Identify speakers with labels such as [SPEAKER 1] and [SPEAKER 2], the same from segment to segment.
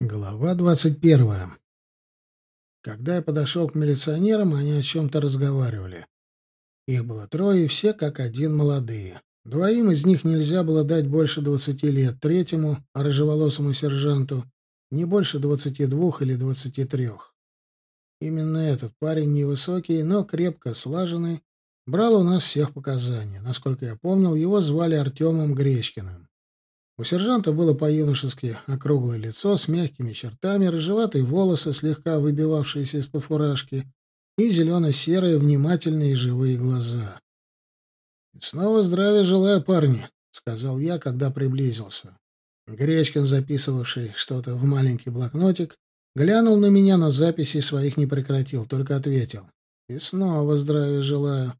[SPEAKER 1] Глава двадцать первая. Когда я подошел к милиционерам, они о чем-то разговаривали. Их было трое, и все как один молодые. Двоим из них нельзя было дать больше двадцати лет, третьему, рыжеволосому сержанту, не больше двадцати двух или двадцати трех. Именно этот парень невысокий, но крепко слаженный, брал у нас всех показания. Насколько я помнил, его звали Артемом Гречкиным. У сержанта было по-юношески округлое лицо с мягкими чертами, рыжеватые волосы, слегка выбивавшиеся из-под фуражки, и зелено-серые, внимательные и живые глаза. «И снова здравия желаю, парни», — сказал я, когда приблизился. Гречкин, записывавший что-то в маленький блокнотик, глянул на меня, но записей своих не прекратил, только ответил. «И снова здравия желаю».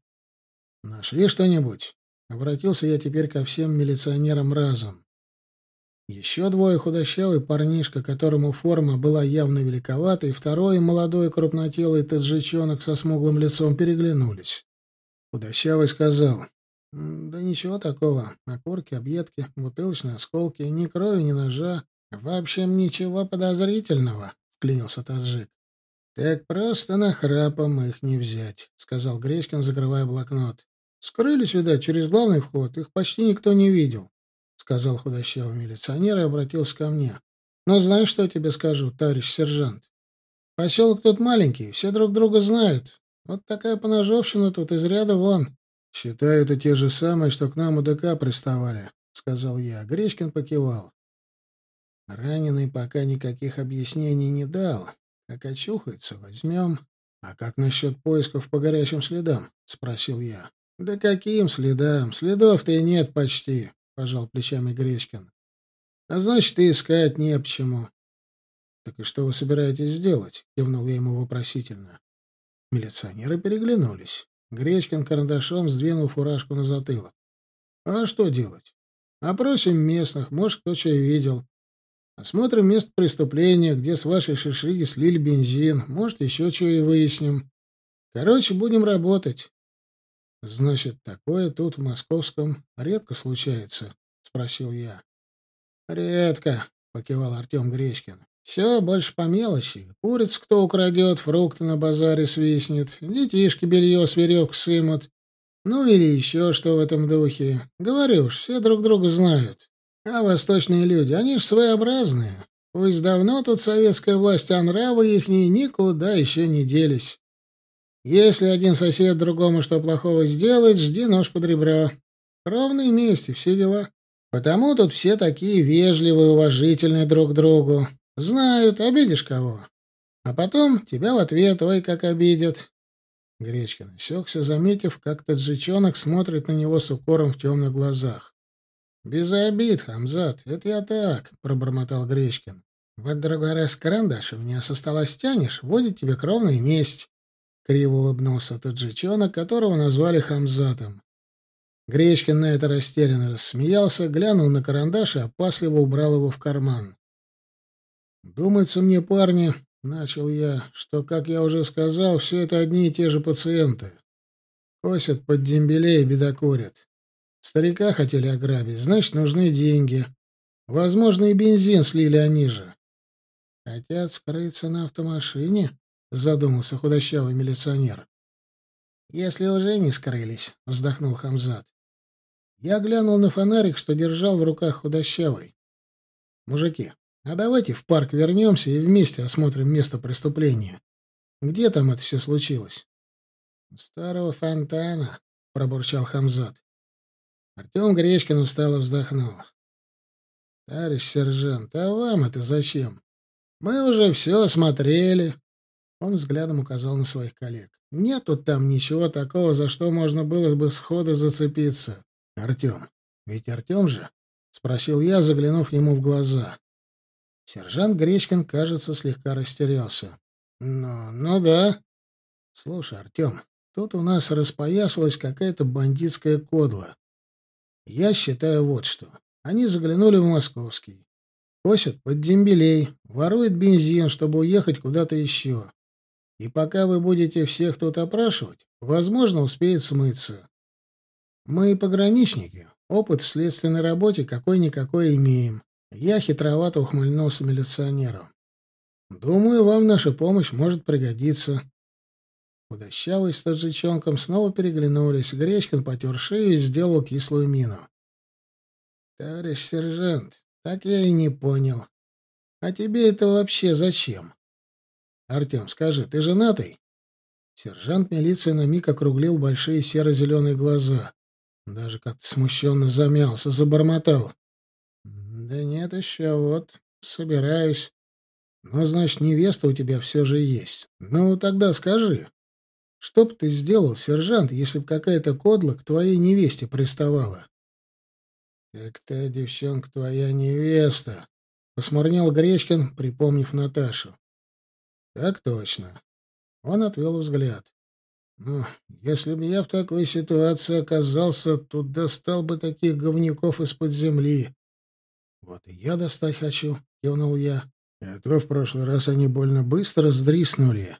[SPEAKER 1] «Нашли что-нибудь?» Обратился я теперь ко всем милиционерам разом. Еще двое худощавый парнишка, которому форма была явно великовата, второй молодой крупнотелый таджичонок со смуглым лицом переглянулись. Худощавый сказал, «Да ничего такого. Окурки, объедки, бутылочные осколки, ни крови, ни ножа. В общем, ничего подозрительного», — вклинился таджик. «Так просто нахрапом их не взять», — сказал Гречкин, закрывая блокнот. «Скрылись, видать, через главный вход. Их почти никто не видел сказал худощавый милиционер и обратился ко мне. «Но знаешь, что я тебе скажу, товарищ сержант? Поселок тут маленький, все друг друга знают. Вот такая поножовщина тут из ряда вон». «Считаю, это те же самые, что к нам у ДК приставали», — сказал я. Гречкин покивал. Раненый пока никаких объяснений не дал. Как очухается, возьмем. «А как насчет поисков по горячим следам?» — спросил я. «Да каким следам? Следов-то и нет почти пожал плечами Гречкин. А значит, и искать не почему. Так и что вы собираетесь сделать? кивнул я ему вопросительно. Милиционеры переглянулись. Гречкин карандашом сдвинул фуражку на затылок. А что делать? Опросим местных, может, кто что видел. Осмотрим место преступления, где с вашей шишиги слили бензин. Может, еще что и выясним. Короче, будем работать. Значит, такое тут в московском редко случается, спросил я. Редко, покивал Артем Гречкин. Все больше по мелочи. Куриц кто украдет, фрукты на базаре свистнет, детишки белье с веревок сымут. Ну или еще что в этом духе. Говорю ж, все друг друга знают. А восточные люди, они ж своеобразные. Пусть давно тут советская власть, а нравы ихние никуда еще не делись. Если один сосед другому что плохого сделает, жди нож под ребро. Ровные мести, все дела. Потому тут все такие вежливые, уважительные друг к другу. Знают, обидишь кого. А потом тебя в ответ, ой, как обидят. Гречкин осекся, заметив, как таджичонок смотрит на него с укором в темных глазах. «Без обид, Хамзат, это я так», — пробормотал Гречкин. «Вот другой раз карандаш у меня со стола стянешь, будет тебе кровная месть. Криво улыбнулся таджичонок, которого назвали Хамзатом. Гречкин на это растерянно рассмеялся, глянул на карандаш и опасливо убрал его в карман. «Думается мне, парни, — начал я, — что, как я уже сказал, все это одни и те же пациенты. Косят под дембелей и бедокурят. Старика хотели ограбить, значит, нужны деньги. Возможно, и бензин слили они же. Хотят скрыться на автомашине?» — задумался худощавый милиционер. «Если уже не скрылись», — вздохнул Хамзат. Я глянул на фонарик, что держал в руках худощавый. «Мужики, а давайте в парк вернемся и вместе осмотрим место преступления. Где там это все случилось?» «Старого фонтана», — пробурчал Хамзат. Артем Гречкин устало вздохнул. «Товарищ сержант, а вам это зачем? Мы уже все осмотрели, он взглядом указал на своих коллег. «Нету там ничего такого, за что можно было бы сходу зацепиться. Артем. Ведь Артем же?» — спросил я, заглянув ему в глаза. Сержант Гречкин, кажется, слегка растерялся. «Ну, ну да. Слушай, Артем, тут у нас распоясалась какая-то бандитская кодла. Я считаю вот что. Они заглянули в московский. Косят под дембелей, воруют бензин, чтобы уехать куда-то еще. И пока вы будете всех тут опрашивать, возможно, успеет смыться. Мы пограничники, опыт в следственной работе какой-никакой имеем. Я хитровато ухмыльнулся милиционеру. «Думаю, вам наша помощь может пригодиться». Худощавый с таджичонком снова переглянулись. Гречкин потер шею и сделал кислую мину. «Товарищ сержант, так я и не понял. А тебе это вообще зачем? Артем, скажи, ты женатый?» Сержант милиции на миг округлил большие серо-зеленые глаза. Даже как-то смущенно замялся, забормотал. «Да нет еще, вот, собираюсь. Ну, значит, невеста у тебя все же есть. Ну, тогда скажи, что б ты сделал, сержант, если б какая-то кодла к твоей невесте приставала?» «Так та девчонка твоя невеста», — посмурнел Гречкин, припомнив Наташу. «Так точно». Он отвел взгляд. «Ну, если бы я в такой ситуации оказался, то достал бы таких говнюков из-под земли. «Вот и я достать хочу», — кивнул я. «Это в прошлый раз они больно быстро сдриснули».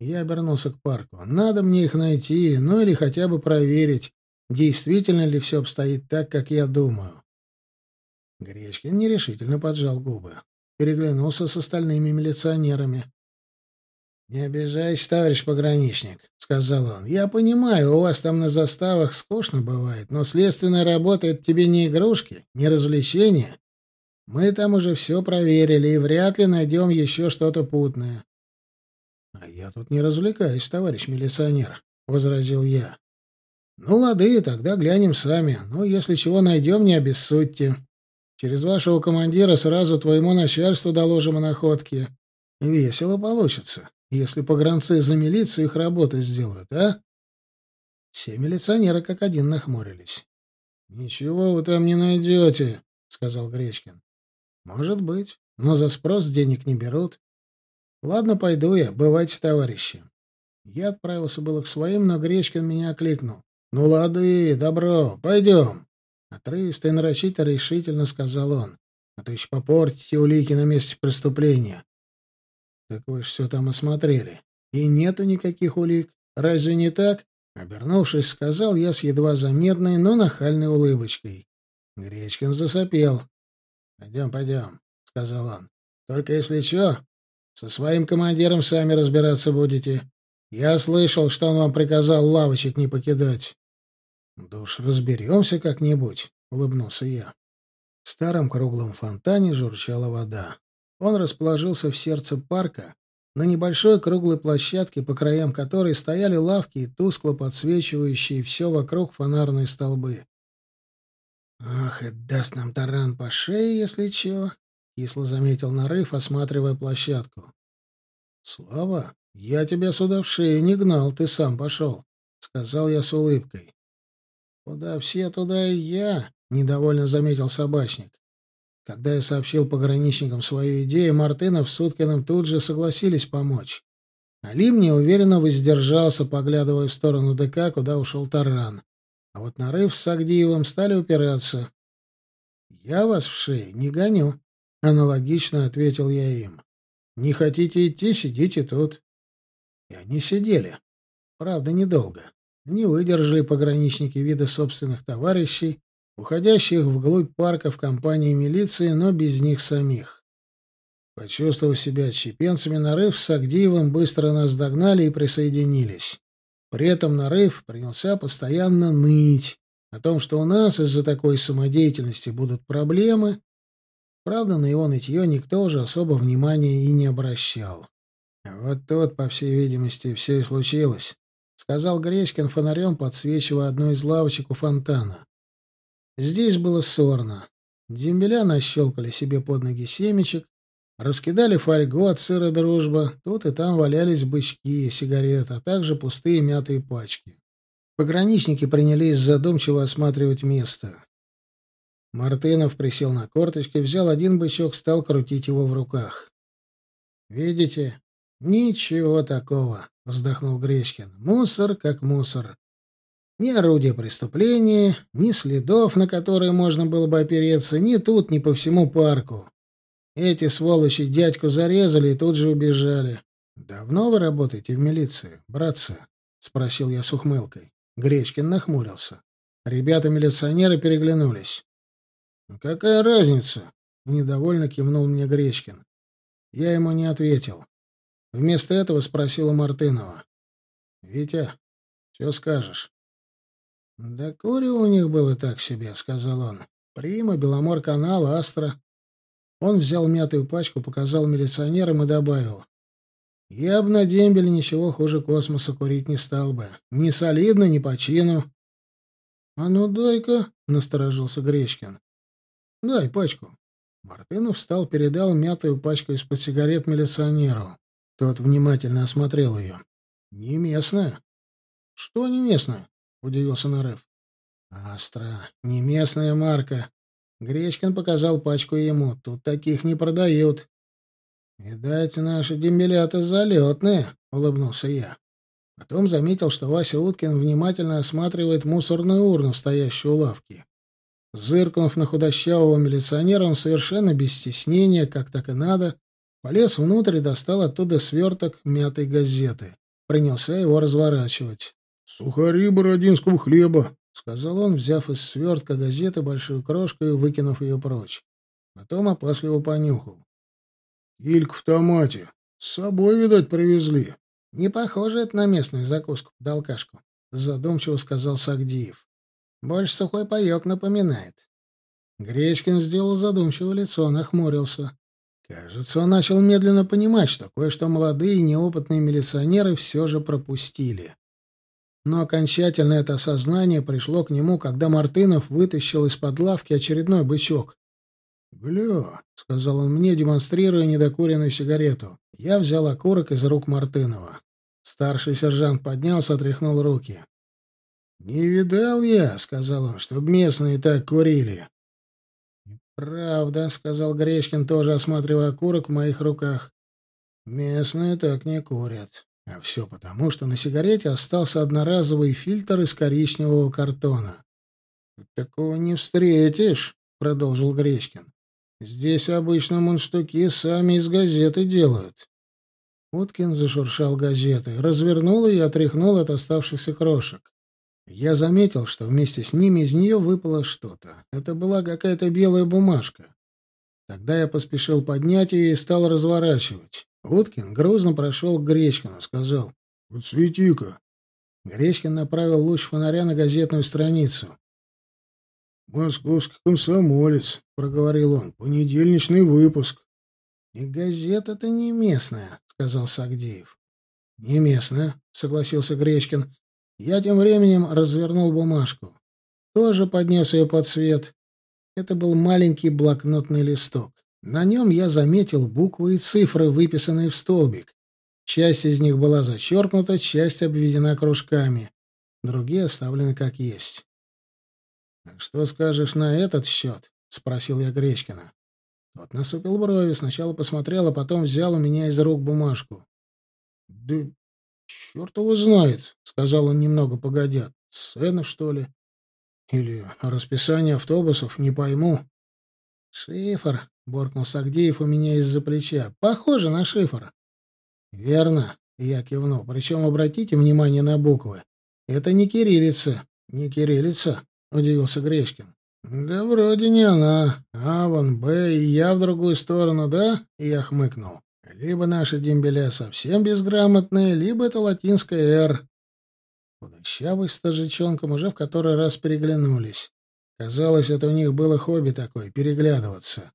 [SPEAKER 1] Я обернулся к парку. «Надо мне их найти, ну или хотя бы проверить, действительно ли все обстоит так, как я думаю». Гречкин нерешительно поджал губы. Переглянулся с остальными милиционерами. «Не обижайся, товарищ пограничник», — сказал он. «Я понимаю, у вас там на заставах скучно бывает, но следственная работа — это тебе не игрушки, не развлечения. Мы там уже все проверили и вряд ли найдем еще что-то путное. — А я тут не развлекаюсь, товарищ милиционер, — возразил я. — Ну, лады, тогда глянем сами. Ну, если чего найдем, не обессудьте. Через вашего командира сразу твоему начальству доложим о находке. Весело получится, если погранцы за милицию их работу сделают, а? Все милиционеры как один нахмурились. — Ничего вы там не найдете, — сказал Гречкин. Может быть, но за спрос денег не берут. Ладно, пойду я, бывайте, товарищи. Я отправился было к своим, но Гречкин меня окликнул. Ну, лады, добро, пойдем. Отрывисто и нарочито решительно сказал он. А то еще попортите улики на месте преступления. Так вы ж все там осмотрели. И нету никаких улик. Разве не так? Обернувшись, сказал я с едва заметной, но нахальной улыбочкой. Гречкин засопел. «Пойдем, пойдем», — сказал он. «Только если что, со своим командиром сами разбираться будете. Я слышал, что он вам приказал лавочек не покидать». «Да уж разберемся как-нибудь», — улыбнулся я. В старом круглом фонтане журчала вода. Он расположился в сердце парка, на небольшой круглой площадке, по краям которой стояли лавки и тускло подсвечивающие все вокруг фонарные столбы. «Ах, это даст нам таран по шее, если чего», — кисло заметил Нарыв, осматривая площадку. «Слава, я тебя сюда в шею не гнал, ты сам пошел», — сказал я с улыбкой. «Куда все, туда и я», — недовольно заметил собачник. Когда я сообщил пограничникам свою идею, Мартынов с Суткиным тут же согласились помочь. Алим неуверенно воздержался, поглядывая в сторону ДК, куда ушел таран. А вот нарыв с Агдиевым стали упираться. «Я вас в шею не гоню», — аналогично ответил я им. «Не хотите идти, сидите тут». И они сидели. Правда, недолго. Не выдержали пограничники вида собственных товарищей, уходящих вглубь парка в компании милиции, но без них самих. Почувствовав себя отщепенцами, Нарыв с Агдиевым быстро нас догнали и присоединились. При этом Нарыв принялся постоянно ныть о том, что у нас из-за такой самодеятельности будут проблемы. Правда, на его нытье никто уже особо внимания и не обращал. «Вот тут, по всей видимости, все и случилось», — сказал Гречкин фонарем, подсвечивая одну из лавочек у фонтана. Здесь было сорно. Дембеля нащелкали себе под ноги семечек, Раскидали фольгу от сыра дружба, тут и там валялись бычки, сигареты, а также пустые мятые пачки. Пограничники принялись задумчиво осматривать место. Мартынов присел на корточки, взял один бычок, стал крутить его в руках. «Видите? Ничего такого», — вздохнул Гречкин. «Мусор как мусор. Ни орудия преступления, ни следов, на которые можно было бы опереться, ни тут, ни по всему парку. Эти сволочи дядьку зарезали и тут же убежали. «Давно вы работаете в милиции, братцы?» — спросил я с ухмылкой. Гречкин нахмурился. Ребята-милиционеры переглянулись. «Какая разница?» — недовольно кивнул мне Гречкин. Я ему не ответил. Вместо этого спросил у Мартынова. «Витя, что скажешь?» «Да курево у них было так себе», — сказал он. «Прима, Беломор-канал, Астра». Он взял мятую пачку, показал милиционерам и добавил. «Я бы на дембеле ничего хуже космоса курить не стал бы. Ни солидно, ни по чину». «А ну дай-ка», — насторожился Гречкин. «Дай пачку». Мартынов встал, передал мятую пачку из-под сигарет милиционеру. Тот внимательно осмотрел ее. «Не местная». «Что не местная?» — удивился Нарев. «Астра. Не местная марка». Гречкин показал пачку ему. «Тут таких не продают». «Видать, наши дембелята залетные», — улыбнулся я. Потом заметил, что Вася Уткин внимательно осматривает мусорную урну, стоящую у лавки. Зыркнув на худощавого милиционера, он совершенно без стеснения, как так и надо, полез внутрь и достал оттуда сверток мятой газеты. Принялся его разворачивать.
[SPEAKER 2] «Сухари бородинского хлеба», —
[SPEAKER 1] сказал он, взяв из свертка газеты большую крошку и выкинув ее прочь. Потом опасливо понюхал.
[SPEAKER 2] «Ильк в томате. С собой, видать, привезли».
[SPEAKER 1] «Не похоже это на местную закуску под алкашку», — задумчиво сказал Сагдиев. «Больше сухой паек напоминает». Гречкин сделал задумчивое лицо, нахмурился. Кажется, он начал медленно понимать, что кое-что молодые неопытные милиционеры все же пропустили. Но окончательно это осознание пришло к нему, когда Мартынов вытащил из-под лавки очередной бычок. «Гля», — сказал он мне, демонстрируя недокуренную сигарету. Я взял окурок из рук Мартынова. Старший сержант поднялся, отряхнул руки. «Не видал я», — сказал он, — «чтоб местные так курили». «Правда», — сказал Гречкин, тоже осматривая окурок в моих руках. «Местные так не курят. А все потому, что на сигарете остался одноразовый фильтр из коричневого картона». «Такого не встретишь», — продолжил Гречкин. «Здесь обычно мунштуки сами из газеты делают». Уткин зашуршал газетой, развернул и отряхнул от оставшихся крошек. Я заметил, что вместе с ними из нее выпало что-то. Это была какая-то белая бумажка. Тогда я поспешил поднять ее и стал разворачивать. Уткин грузно прошел к Гречкину, сказал
[SPEAKER 2] «Подсвети-ка».
[SPEAKER 1] Гречкин направил луч фонаря на газетную страницу.
[SPEAKER 2] «Московский комсомолец», — проговорил он, — «понедельничный выпуск».
[SPEAKER 1] «И газета-то не местная», — сказал Сагдеев. «Не местная», — согласился Гречкин. Я тем временем развернул бумажку. Тоже поднес ее под свет. Это был маленький блокнотный листок. На нем я заметил буквы и цифры, выписанные в столбик. Часть из них была зачеркнута, часть обведена кружками. Другие оставлены как есть. «Что скажешь на этот счет?» — спросил я Гречкина. Тот насупил брови, сначала посмотрел, а потом взял у меня из рук бумажку. «Да «Черт его знает», — сказал он немного погодя. «Цены, что ли? Или расписание автобусов? Не пойму». «Шифр», — буркнул Сагдеев у меня из-за плеча. «Похоже на шифр». «Верно», — я кивнул. «Причем обратите внимание на буквы. Это не кириллица». «Не кириллица?» — удивился Гречкин. «Да вроде не она. А, вон Б, и я в другую сторону, да?» Я хмыкнул. Либо наши дембеля совсем безграмотные, либо это латинская «Р». Худощавый с тажичонком уже в который раз переглянулись. Казалось, это у них было хобби такое — переглядываться.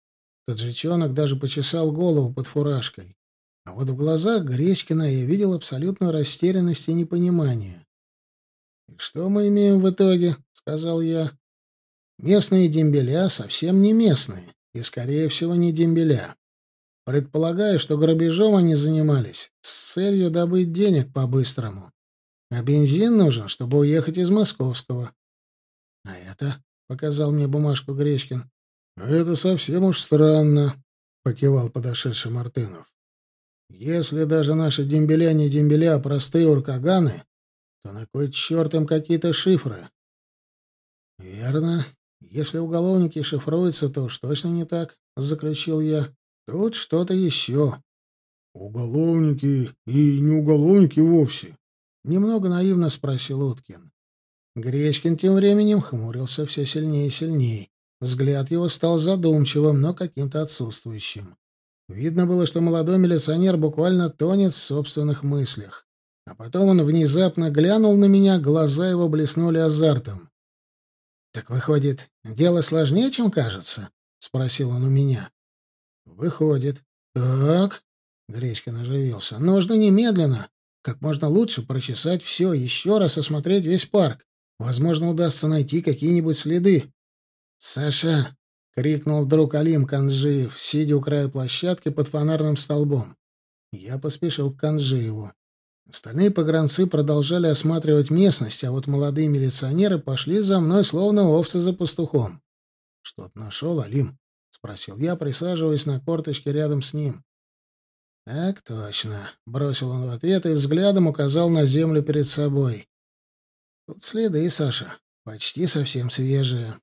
[SPEAKER 1] Таджичонок даже почесал голову под фуражкой. А вот в глазах Гречкина я видел абсолютную растерянность и непонимание. «И что мы имеем в итоге?» — сказал я. «Местные дембеля совсем не местные, и, скорее всего, не дембеля. Предполагаю, что грабежом они занимались с целью добыть денег по-быстрому. А бензин нужен, чтобы уехать из Московского. — А это? — показал мне бумажку Гречкин. — Это совсем уж странно, — покивал подошедший Мартынов. — Если даже наши дембеля не дембеля, а простые уркаганы, то на кой черт им какие-то шифры? — Верно. Если уголовники шифруются, то уж точно не так, — заключил я. Тут что-то еще.
[SPEAKER 2] Уголовники и не уголовники вовсе.
[SPEAKER 1] Немного наивно спросил Уткин. Гречкин тем временем хмурился все сильнее и сильнее. Взгляд его стал задумчивым, но каким-то отсутствующим. Видно было, что молодой милиционер буквально тонет в собственных мыслях. А потом он внезапно глянул на меня, глаза его блеснули азартом. «Так выходит, дело сложнее, чем кажется?» — спросил он у меня. «Выходит». «Так...» — Гречкин оживился. «Нужно немедленно, как можно лучше прочесать все, еще раз осмотреть весь парк. Возможно, удастся найти какие-нибудь следы». «Саша!» — крикнул вдруг Алим Канжиев, сидя у края площадки под фонарным столбом. Я поспешил к Канжиеву. Остальные погранцы продолжали осматривать местность, а вот молодые милиционеры пошли за мной, словно овцы за пастухом. — Что-то нашел, Алим? — спросил я, присаживаясь на корточке рядом с ним. — Так точно, — бросил он в ответ и взглядом указал на землю перед собой. — Тут следы, Саша, почти совсем свежие.